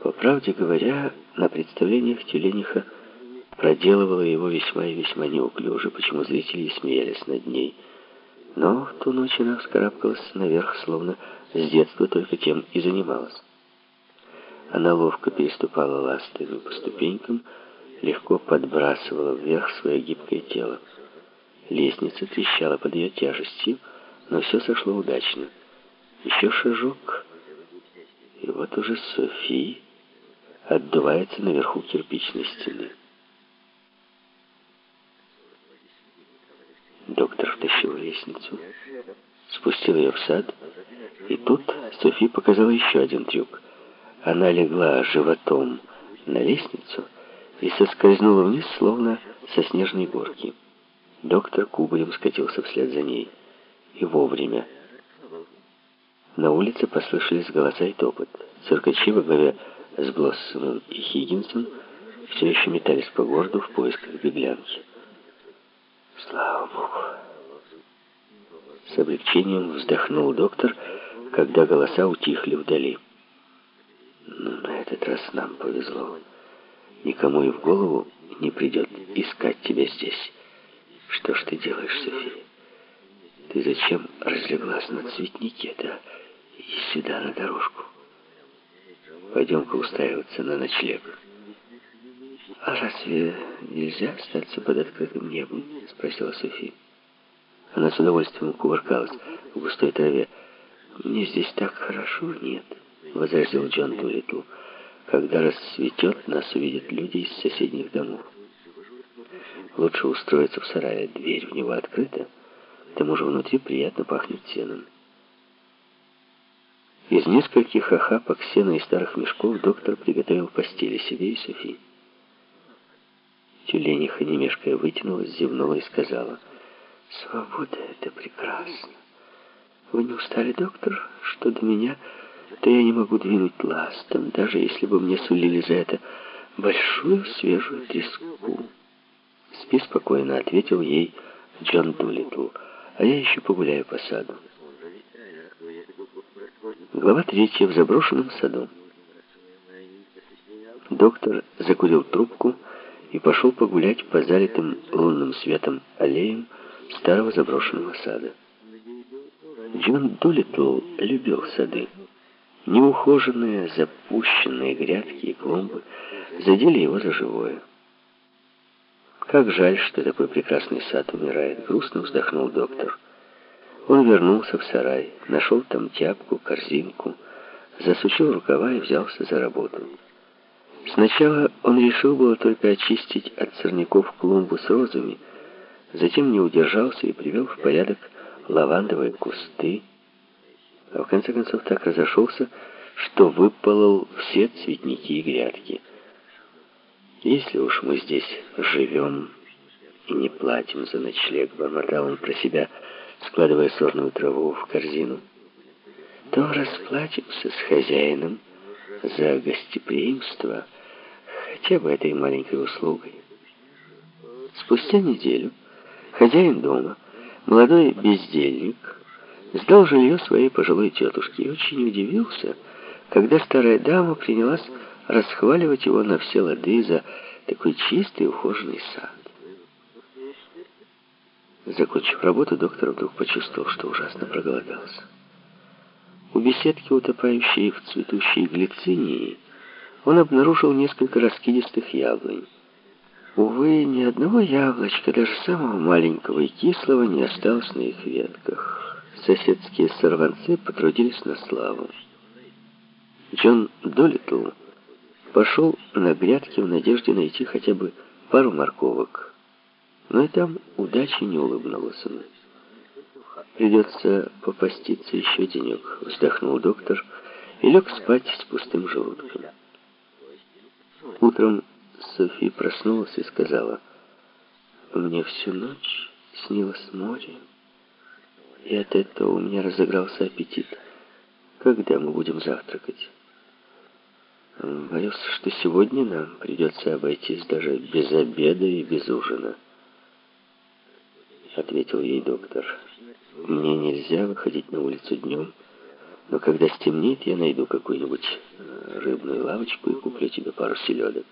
По правде говоря, на представлениях Тюлениха проделывала его весьма и весьма неуклюже, почему зрители смеялись над ней. Но в ту ночь она вскарабкалась наверх, словно с детства только тем и занималась. Она ловко переступала ластами по ступенькам, легко подбрасывала вверх свое гибкое тело. Лестница трещала под ее тяжестью, но все сошло удачно. Еще шажок, и вот уже Софи отдувается наверху кирпичной стены. Доктор втащил лестницу, спустил ее в сад, и тут Софи показала еще один трюк. Она легла животом на лестницу и соскользнула вниз, словно со снежной горки. Доктор кубарем скатился вслед за ней. И вовремя. На улице послышались голоса и топот. Циркачи во главе с Блоссомом и Хиггинсом все еще метались по городу в поисках беглянки. Слава Богу! С облегчением вздохнул доктор, когда голоса утихли вдали. Ну, на этот раз нам повезло. Никому и в голову не придет искать тебя здесь. Что ж ты делаешь, София? Ты зачем разлеглась на цветнике, да? И сюда, на дорожку. Пойдем-ка устраиваться на ночлег. А разве нельзя остаться под открытым небом? Спросила София. Она с удовольствием кувыркалась в густой траве. «Мне здесь так хорошо, нет», — возразил Джон Дулитл. «Когда рассветет, нас увидят люди из соседних домов. Лучше устроиться в сарае, дверь в него открыта, к тому же внутри приятно пахнет сеном». Из нескольких охапок сена и старых мешков доктор приготовил постели себе и Софи. Тюлениха, не вытянулась, зевнула и сказала, «Свобода — это прекрасно. Вы не устали, доктор, что до меня, то я не могу двинуть ластом, даже если бы мне сулили за это большую свежую треску». «Спи спокойно», — ответил ей Джон Дулитл, «а я еще погуляю по саду». Глава третья. В заброшенном саду. Доктор закурил трубку и пошел погулять по залитым лунным светом аллеям старого заброшенного сада. Джон Дулитл любил сады. Неухоженные, запущенные грядки и клумбы задели его за живое. Как жаль, что такой прекрасный сад умирает, грустно вздохнул доктор. Он вернулся в сарай, нашел там тяпку, корзинку, засучил рукава и взялся за работу. Сначала он решил было только очистить от сорняков клумбу с розами, затем не удержался и привел в порядок лавандовые кусты, а в конце концов так разошелся, что выполол все цветники и грядки. Если уж мы здесь живем и не платим за ночлег, бормотал он про себя, — складывая сорную траву в корзину, то расплатимся с хозяином за гостеприимство хотя бы этой маленькой услугой. Спустя неделю хозяин дома, молодой бездельник, сдал жилье своей пожилой тетушке и очень удивился, когда старая дама принялась расхваливать его на все лады за такой чистый ухоженный сад. Закончив работу, доктор вдруг почувствовал, что ужасно проголодался. У беседки, утопающей в цветущей глицинии, он обнаружил несколько раскидистых яблонь. Увы, ни одного яблочка, даже самого маленького и кислого, не осталось на их ветках. Соседские сорванцы потрудились на славу. Джон Долитл пошел на грядки в надежде найти хотя бы пару морковок. Но и там удачи не улыбнулась ему. «Придется попаститься еще денек», — вздохнул доктор и лег спать с пустым желудком. Утром Софи проснулась и сказала, «Мне всю ночь снилось море, и от этого у меня разыгрался аппетит. Когда мы будем завтракать?» «Боюсь, что сегодня нам придется обойтись даже без обеда и без ужина». — ответил ей доктор. «Мне нельзя выходить на улицу днем, но когда стемнеет, я найду какую-нибудь рыбную лавочку и куплю тебе пару селедок.